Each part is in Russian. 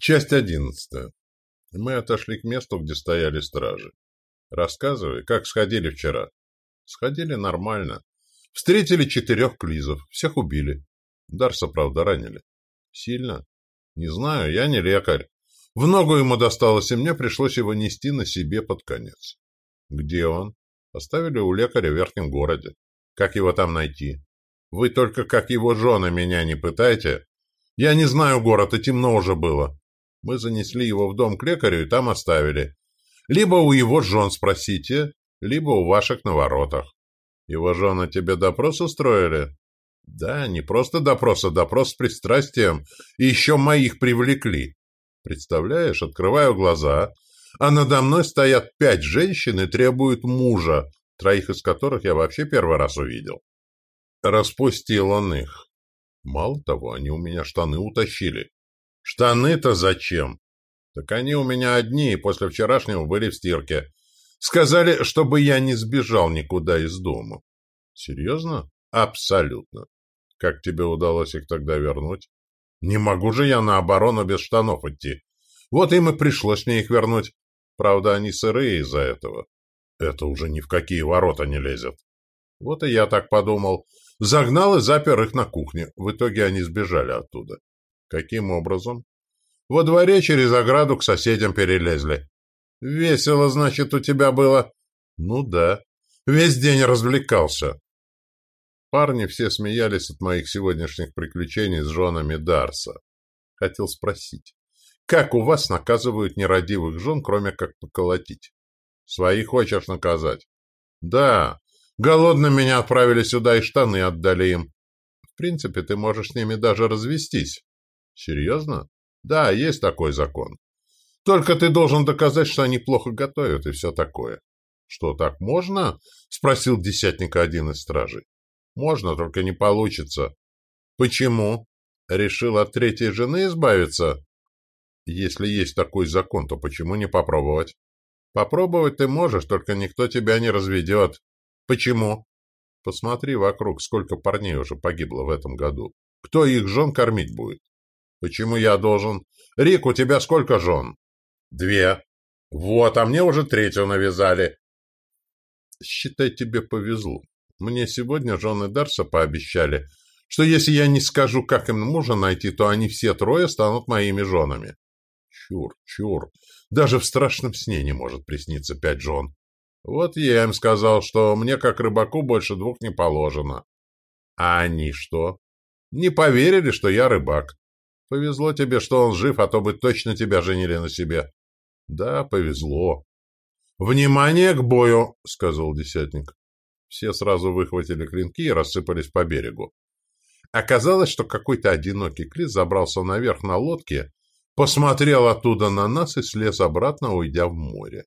Часть одиннадцатая. Мы отошли к месту, где стояли стражи. Рассказывай, как сходили вчера. Сходили нормально. Встретили четырех клизов, всех убили. Дарса, правда, ранили. Сильно? Не знаю, я не лекарь. В ногу ему досталось, и мне пришлось его нести на себе под конец. Где он? Оставили у лекаря в верхнем городе. Как его там найти? Вы только как его жены меня не пытайте. Я не знаю город, и темно уже было. Мы занесли его в дом к лекарю и там оставили. Либо у его жен спросите, либо у ваших на воротах. Его жены тебе допрос устроили? Да, не просто допрос, а допрос с пристрастием. И еще моих привлекли. Представляешь, открываю глаза, а надо мной стоят пять женщин и требуют мужа, троих из которых я вообще первый раз увидел. Распустил он их. Мало того, они у меня штаны утащили. Штаны-то зачем? Так они у меня одни, и после вчерашнего были в стирке. Сказали, чтобы я не сбежал никуда из дома. Серьезно? Абсолютно. Как тебе удалось их тогда вернуть? Не могу же я на оборону без штанов идти. Вот им и пришлось мне их вернуть. Правда, они сырые из-за этого. Это уже ни в какие ворота не лезет. Вот и я так подумал. Загнал и запер их на кухне. В итоге они сбежали оттуда. Каким образом? Во дворе через ограду к соседям перелезли. Весело, значит, у тебя было? Ну да. Весь день развлекался. Парни все смеялись от моих сегодняшних приключений с женами Дарса. Хотел спросить, как у вас наказывают нерадивых жен, кроме как поколотить? Своих хочешь наказать? Да. Голодным меня отправили сюда и штаны отдали им. В принципе, ты можешь с ними даже развестись. Серьезно? Да, есть такой закон. Только ты должен доказать, что они плохо готовят и все такое. Что, так можно? Спросил десятника один из стражей. Можно, только не получится. Почему? Решил от третьей жены избавиться? Если есть такой закон, то почему не попробовать? Попробовать ты можешь, только никто тебя не разведет. Почему? Посмотри вокруг, сколько парней уже погибло в этом году. Кто их жен кормить будет? Почему я должен? Рик, у тебя сколько жен? Две. Вот, а мне уже третью навязали. Считай, тебе повезло. Мне сегодня жены Дарса пообещали, что если я не скажу, как им мужа найти, то они все трое станут моими женами. Чур, чур. Даже в страшном сне не может присниться пять жен. Вот я им сказал, что мне, как рыбаку, больше двух не положено. А они что? Не поверили, что я рыбак. Повезло тебе, что он жив, а то бы точно тебя женили на себе. Да, повезло. «Внимание к бою!» — сказал десятник. Все сразу выхватили клинки и рассыпались по берегу. Оказалось, что какой-то одинокий клис забрался наверх на лодке, посмотрел оттуда на нас и слез обратно, уйдя в море.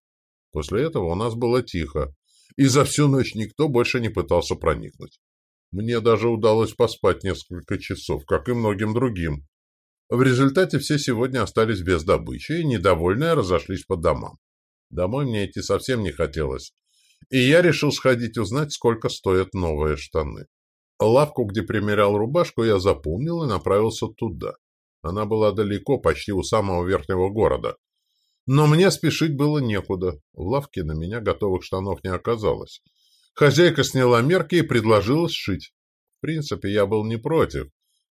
После этого у нас было тихо, и за всю ночь никто больше не пытался проникнуть. Мне даже удалось поспать несколько часов, как и многим другим. В результате все сегодня остались без добычи и, недовольные, разошлись по домам. Домой мне идти совсем не хотелось, и я решил сходить узнать, сколько стоят новые штаны. Лавку, где примерял рубашку, я запомнил и направился туда. Она была далеко, почти у самого верхнего города. Но мне спешить было некуда. В лавке на меня готовых штанов не оказалось. Хозяйка сняла мерки и предложила сшить. В принципе, я был не против.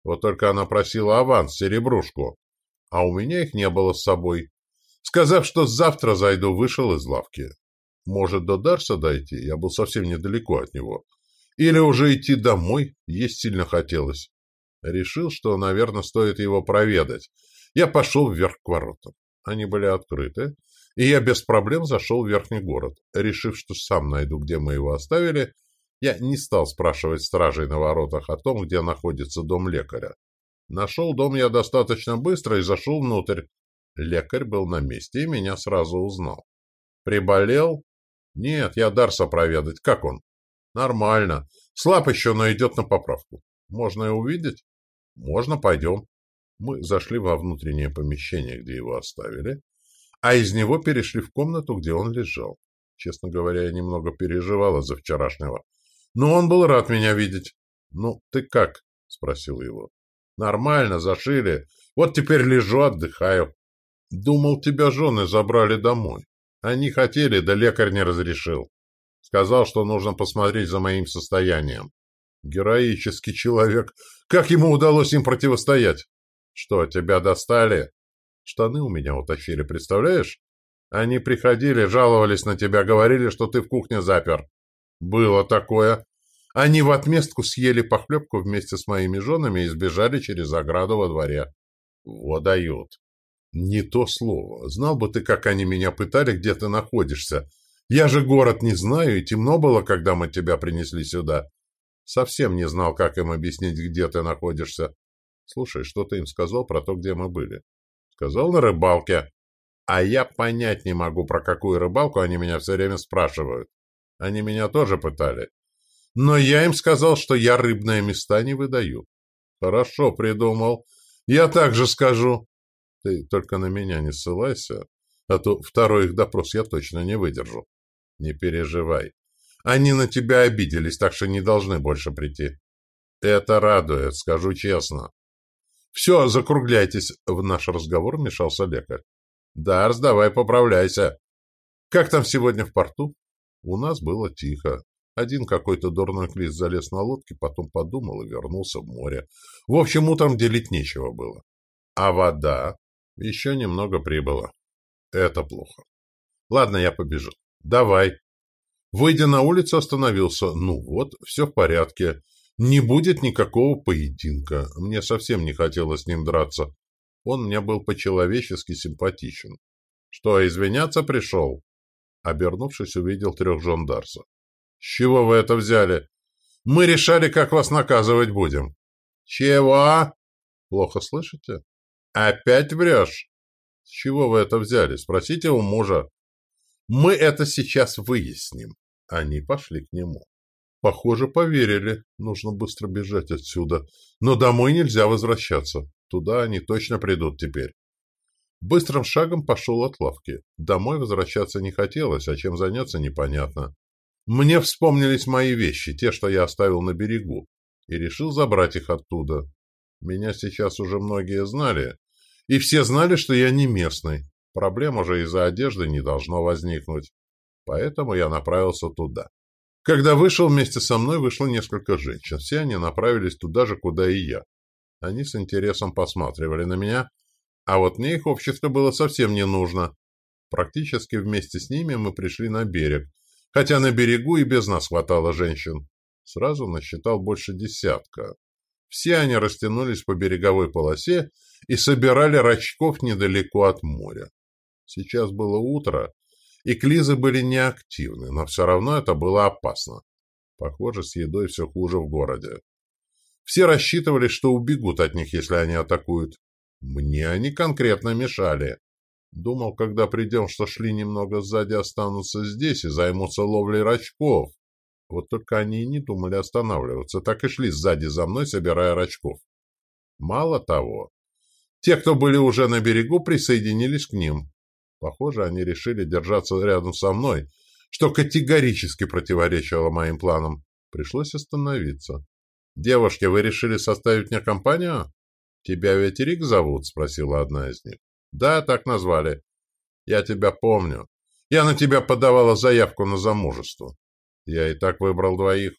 Вот только она просила аванс, серебрушку. А у меня их не было с собой. Сказав, что завтра зайду, вышел из лавки. Может, до Дарса дойти? Я был совсем недалеко от него. Или уже идти домой? Есть сильно хотелось. Решил, что, наверное, стоит его проведать. Я пошел вверх к воротам. Они были открыты, и я без проблем зашел в верхний город. Решив, что сам найду, где мы его оставили, я не стал спрашивать стражей на воротах о том, где находится дом лекаря. Нашел дом я достаточно быстро и зашел внутрь. Лекарь был на месте и меня сразу узнал. Приболел? Нет, я Дарса проведать. Как он? Нормально. Слаб еще, но идет на поправку. Можно и увидеть? Можно, пойдем. Мы зашли во внутреннее помещение, где его оставили, а из него перешли в комнату, где он лежал. Честно говоря, я немного переживал из-за вчерашнего. Но он был рад меня видеть. «Ну, ты как?» — спросил его. «Нормально, зашили. Вот теперь лежу, отдыхаю. Думал, тебя жены забрали домой. Они хотели, да лекарь не разрешил. Сказал, что нужно посмотреть за моим состоянием. Героический человек. Как ему удалось им противостоять? Что, тебя достали? Штаны у меня утащили, представляешь? Они приходили, жаловались на тебя, говорили, что ты в кухне запер. Было такое. Они в отместку съели похлебку вместе с моими женами и сбежали через ограду во дворе. Дают. Не то слово. Знал бы ты, как они меня пытали, где ты находишься. Я же город не знаю, и темно было, когда мы тебя принесли сюда. Совсем не знал, как им объяснить, где ты находишься. Слушай, что ты им сказал про то, где мы были? Сказал на рыбалке. А я понять не могу, про какую рыбалку они меня все время спрашивают. Они меня тоже пытали. Но я им сказал, что я рыбные места не выдаю. Хорошо придумал. Я также скажу. Ты только на меня не ссылайся, а то второй их допрос я точно не выдержу. Не переживай. Они на тебя обиделись, так что не должны больше прийти. Это радует, скажу честно. Все, закругляйтесь. В наш разговор вмешался лекарь. Дарс, давай поправляйся. Как там сегодня в порту? У нас было тихо. Один какой-то дурной клист залез на лодке, потом подумал и вернулся в море. В общем, утром делить нечего было. А вода? Еще немного прибыло. Это плохо. Ладно, я побежал. Давай. Выйдя на улицу, остановился. Ну вот, все в порядке. Не будет никакого поединка. Мне совсем не хотелось с ним драться. Он мне был по-человечески симпатичен. Что, извиняться пришел? Обернувшись, увидел трех жандарса. — С чего вы это взяли? Мы решали, как вас наказывать будем. — Чего? — Плохо слышите? — Опять врешь? — С чего вы это взяли? Спросите у мужа. — Мы это сейчас выясним. Они пошли к нему. Похоже, поверили. Нужно быстро бежать отсюда. Но домой нельзя возвращаться. Туда они точно придут теперь. Быстрым шагом пошел от лавки. Домой возвращаться не хотелось, а чем заняться непонятно. Мне вспомнились мои вещи, те, что я оставил на берегу, и решил забрать их оттуда. Меня сейчас уже многие знали, и все знали, что я не местный. Проблем уже из-за одежды не должно возникнуть. Поэтому я направился туда. Когда вышел, вместе со мной вышло несколько женщин. Все они направились туда же, куда и я. Они с интересом посматривали на меня, а вот мне их общество было совсем не нужно. Практически вместе с ними мы пришли на берег, хотя на берегу и без нас хватало женщин. Сразу насчитал больше десятка. Все они растянулись по береговой полосе и собирали рачков недалеко от моря. Сейчас было утро, и клизы были неактивны, но все равно это было опасно. Похоже, с едой все хуже в городе. Все рассчитывали, что убегут от них, если они атакуют. Мне они конкретно мешали. Думал, когда придем, что шли немного сзади, останутся здесь и займутся ловлей рачков. Вот только они и не думали останавливаться, так и шли сзади за мной, собирая рачков. Мало того, те, кто были уже на берегу, присоединились к ним. Похоже, они решили держаться рядом со мной, что категорически противоречило моим планам. Пришлось остановиться. «Девушки, вы решили составить мне компанию?» «Тебя ведь Рик зовут?» — спросила одна из них. «Да, так назвали. Я тебя помню. Я на тебя подавала заявку на замужество. Я и так выбрал двоих».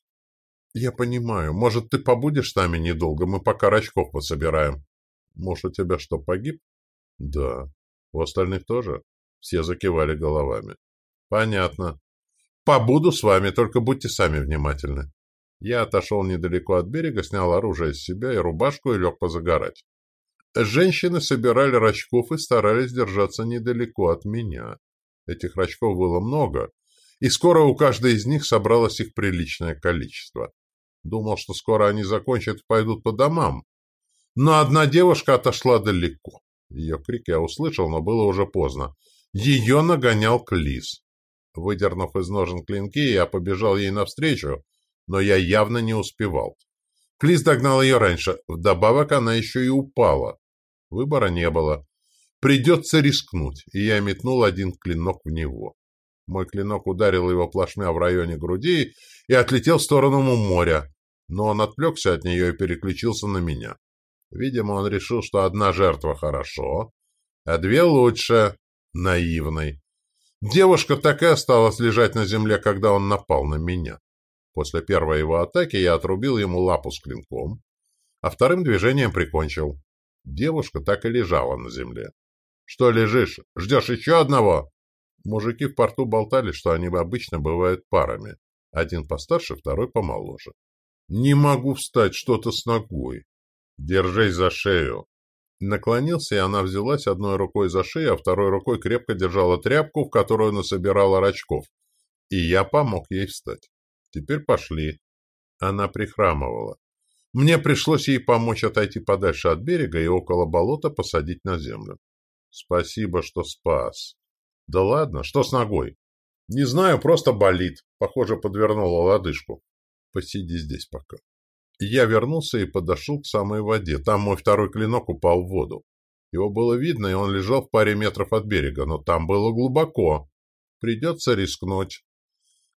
«Я понимаю. Может, ты побудешь с нами недолго? Мы пока рачков пособираем». «Может, у тебя что, погиб?» «Да». «У остальных тоже?» Все закивали головами. «Понятно. Побуду с вами, только будьте сами внимательны». Я отошел недалеко от берега, снял оружие с себя и рубашку и лег позагорать. Женщины собирали рачков и старались держаться недалеко от меня. Этих рачков было много, и скоро у каждой из них собралось их приличное количество. Думал, что скоро они закончат и пойдут по домам. Но одна девушка отошла далеко. Ее крик я услышал, но было уже поздно. Ее нагонял Клис. Выдернув из ножен клинки, я побежал ей навстречу, но я явно не успевал. Клис догнал ее раньше, вдобавок она еще и упала. Выбора не было. Придется рискнуть, и я метнул один клинок в него. Мой клинок ударил его плашмя в районе груди и отлетел в сторону моря, но он отвлекся от нее и переключился на меня. Видимо, он решил, что одна жертва хорошо, а две лучше. Наивный. Девушка так и осталась лежать на земле, когда он напал на меня. После первой его атаки я отрубил ему лапу с клинком, а вторым движением прикончил. Девушка так и лежала на земле. «Что лежишь? Ждешь еще одного?» Мужики в порту болтали, что они обычно бывают парами. Один постарше, второй помоложе. «Не могу встать, что-то с ногой». «Держись за шею». Наклонился, и она взялась одной рукой за шею, а второй рукой крепко держала тряпку, в которую насобирала рачков. И я помог ей встать. Теперь пошли. Она прихрамывала. Мне пришлось ей помочь отойти подальше от берега и около болота посадить на землю. Спасибо, что спас. Да ладно, что с ногой? Не знаю, просто болит. Похоже, подвернула лодыжку. Посиди здесь пока. Я вернулся и подошел к самой воде. Там мой второй клинок упал в воду. Его было видно, и он лежал в паре метров от берега, но там было глубоко. Придется рискнуть.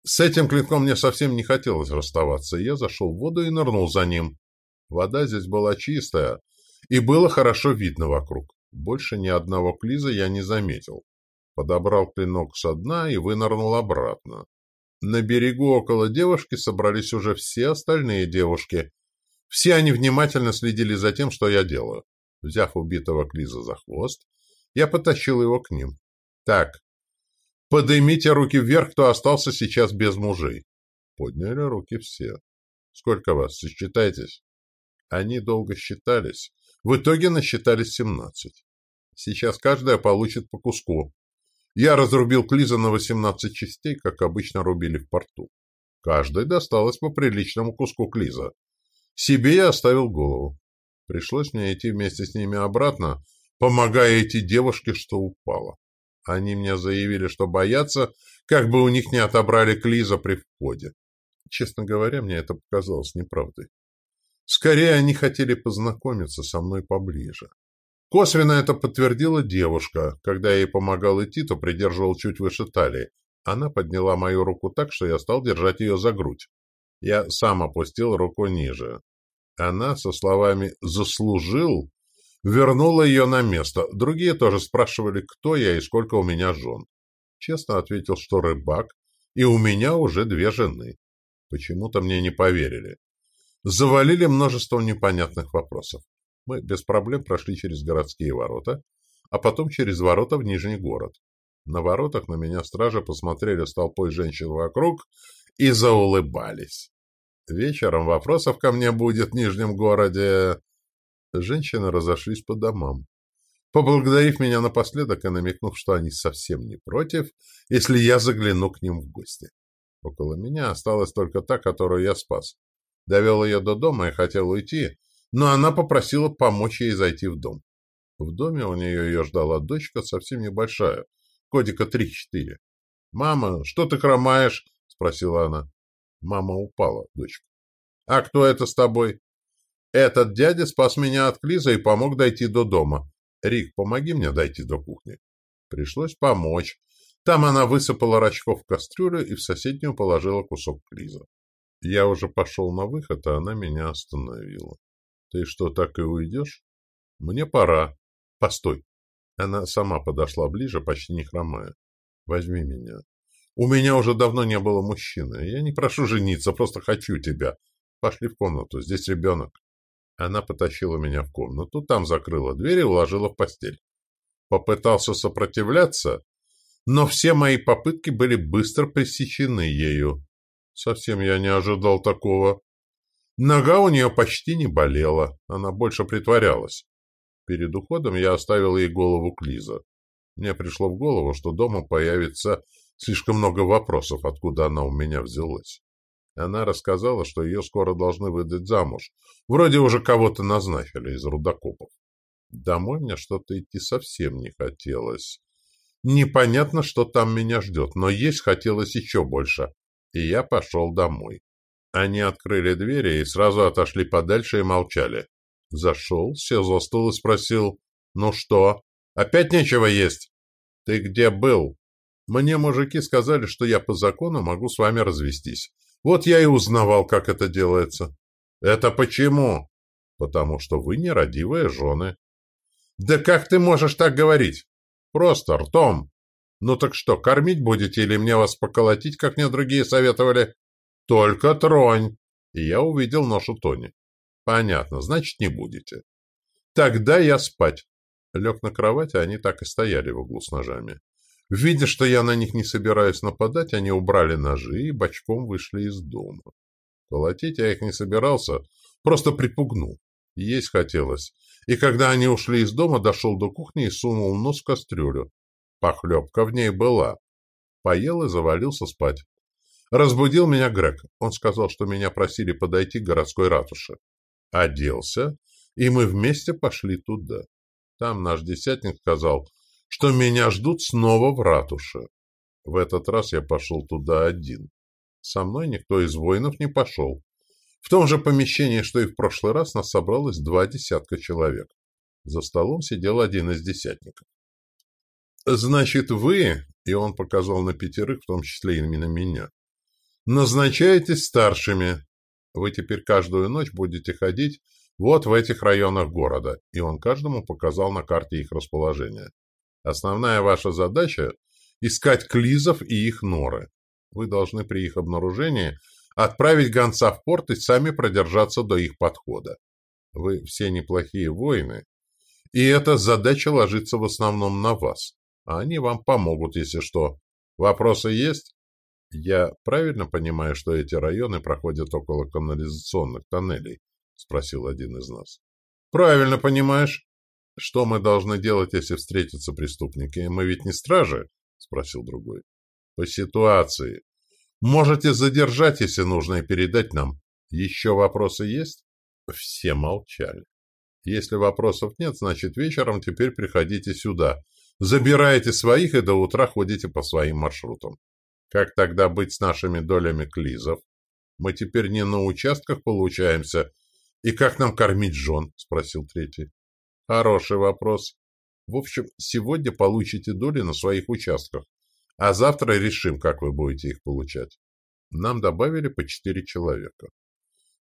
С этим клинком мне совсем не хотелось расставаться. Я зашел в воду и нырнул за ним. Вода здесь была чистая, и было хорошо видно вокруг. Больше ни одного клиза я не заметил. Подобрал клинок со дна и вынырнул обратно. На берегу около девушки собрались уже все остальные девушки. Все они внимательно следили за тем, что я делаю. Взяв убитого Клиза за хвост, я потащил его к ним. «Так, поднимите руки вверх, кто остался сейчас без мужей». Подняли руки все. «Сколько вас? Сосчитайтесь». Они долго считались. В итоге насчитались семнадцать. Сейчас каждая получит по куску. Я разрубил Клиза на 18 частей, как обычно рубили в порту. Каждой досталось по приличному куску Клиза. Себе я оставил голову. Пришлось мне идти вместе с ними обратно, помогая эти девушке, что упало. Они мне заявили, что боятся, как бы у них не отобрали Клиза при входе. Честно говоря, мне это показалось неправдой. Скорее, они хотели познакомиться со мной поближе. Косвенно это подтвердила девушка. Когда я ей помогал идти, то придерживал чуть выше талии. Она подняла мою руку так, что я стал держать ее за грудь. Я сам опустил руку ниже. Она со словами «заслужил» вернула ее на место. Другие тоже спрашивали, кто я и сколько у меня жен. Честно ответил, что рыбак, и у меня уже две жены. Почему-то мне не поверили. Завалили множеством непонятных вопросов. Мы без проблем прошли через городские ворота, а потом через ворота в Нижний город. На воротах на меня стражи посмотрели с толпой женщин вокруг и заулыбались. Вечером вопросов ко мне будет в Нижнем городе. Женщины разошлись по домам. Поблагодарив меня напоследок и намекнув, что они совсем не против, если я загляну к ним в гости. Около меня осталась только та, которую я спас. Довел ее до дома и хотел уйти, но она попросила помочь ей зайти в дом. В доме у нее ее ждала дочка совсем небольшая, годика три-четыре. «Мама, что ты хромаешь?» — спросила она. Мама упала, дочка. «А кто это с тобой?» «Этот дядя спас меня от Клиза и помог дойти до дома. Рик, помоги мне дойти до кухни». Пришлось помочь. Там она высыпала рачков в кастрюлю и в соседнюю положила кусок Клиза. Я уже пошел на выход, а она меня остановила. «Ты что, так и уйдешь?» «Мне пора. Постой». Она сама подошла ближе, почти не хромая. «Возьми меня. У меня уже давно не было мужчины. Я не прошу жениться, просто хочу тебя. Пошли в комнату, здесь ребенок». Она потащила меня в комнату, там закрыла дверь и уложила в постель. Попытался сопротивляться, но все мои попытки были быстро пресечены ею. Совсем я не ожидал такого. Нога у нее почти не болела, она больше притворялась. Перед уходом я оставил ей голову Клиза. Мне пришло в голову, что дома появится слишком много вопросов, откуда она у меня взялась. Она рассказала, что ее скоро должны выдать замуж. Вроде уже кого-то назначили из рудокопов. Домой мне что-то идти совсем не хотелось. Непонятно, что там меня ждет, но есть хотелось еще больше. И я пошел домой. Они открыли двери и сразу отошли подальше и молчали. Зашел, сел за стол и спросил, «Ну что, опять нечего есть?» «Ты где был?» «Мне мужики сказали, что я по закону могу с вами развестись. Вот я и узнавал, как это делается». «Это почему?» «Потому что вы нерадивые жены». Да как ты можешь так говорить? Просто ртом. Ну так что, кормить будете или мне вас поколотить, как мне другие советовали? Только тронь. И я увидел нож у Тони. Понятно, значит, не будете. Тогда я спать. Лег на кровать, а они так и стояли в углу с ножами. Видя, что я на них не собираюсь нападать, они убрали ножи и бочком вышли из дома. Колотить я их не собирался, просто припугнул. Есть хотелось. И когда они ушли из дома, дошел до кухни и сунул нос в кастрюлю. Похлебка в ней была. Поел и завалился спать. Разбудил меня Грег. Он сказал, что меня просили подойти к городской ратуше. Оделся, и мы вместе пошли туда. Там наш десятник сказал, что меня ждут снова в ратуше. В этот раз я пошел туда один. Со мной никто из воинов не пошел. В том же помещении, что и в прошлый раз, нас собралось два десятка человек. За столом сидел один из десятников. «Значит, вы, — и он показал на пятерых, в том числе именно меня, — назначаетесь старшими. Вы теперь каждую ночь будете ходить вот в этих районах города, и он каждому показал на карте их расположение. Основная ваша задача — искать клизов и их норы. Вы должны при их обнаружении отправить гонца в порт и сами продержаться до их подхода. Вы все неплохие воины, и эта задача ложится в основном на вас. А они вам помогут, если что. Вопросы есть? Я правильно понимаю, что эти районы проходят около канализационных тоннелей? Спросил один из нас. Правильно понимаешь. Что мы должны делать, если встретятся преступники? Мы ведь не стражи? Спросил другой. По ситуации. Можете задержать, если нужно, и передать нам. Еще вопросы есть? Все молчали. Если вопросов нет, значит вечером теперь приходите сюда. Забираете своих и до утра ходите по своим маршрутам. Как тогда быть с нашими долями клизов? Мы теперь не на участках получаемся. И как нам кормить жен? Спросил третий. Хороший вопрос. В общем, сегодня получите доли на своих участках, а завтра решим, как вы будете их получать. Нам добавили по четыре человека.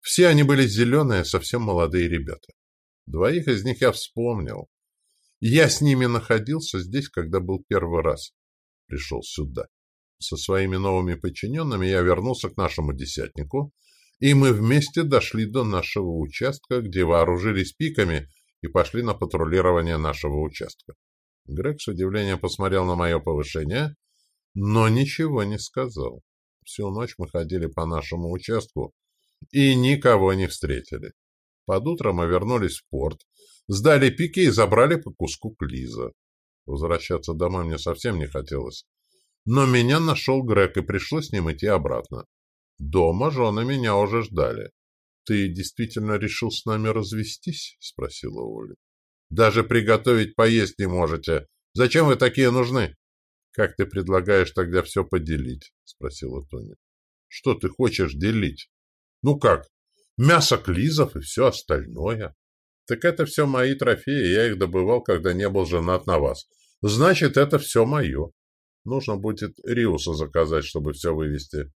Все они были зеленые, совсем молодые ребята. Двоих из них я вспомнил. Я с ними находился здесь, когда был первый раз. Пришел сюда. Со своими новыми подчиненными я вернулся к нашему десятнику, и мы вместе дошли до нашего участка, где вооружились пиками и пошли на патрулирование нашего участка. Грег с удивлением посмотрел на мое повышение, но ничего не сказал. Всю ночь мы ходили по нашему участку и никого не встретили. Под утро мы вернулись в порт, Сдали пики и забрали по куску клиза. Возвращаться домой мне совсем не хотелось. Но меня нашел Грег, и пришлось с ним идти обратно. Дома жены меня уже ждали. — Ты действительно решил с нами развестись? — спросила Оля. — Даже приготовить поесть не можете. Зачем вы такие нужны? — Как ты предлагаешь тогда все поделить? — спросила Тоня. — Что ты хочешь делить? — Ну как? Мясо клизов и все остальное. Так это все мои трофеи, я их добывал, когда не был женат на вас. Значит, это все мое. Нужно будет Риуса заказать, чтобы все вывести.